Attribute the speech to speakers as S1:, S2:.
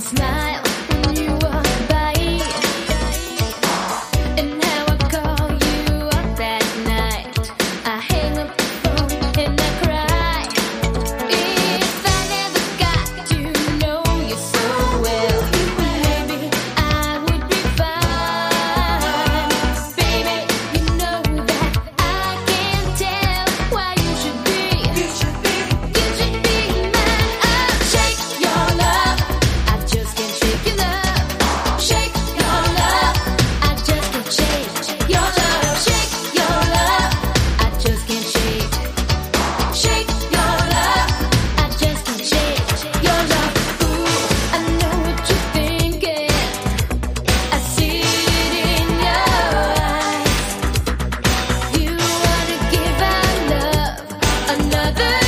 S1: smile. another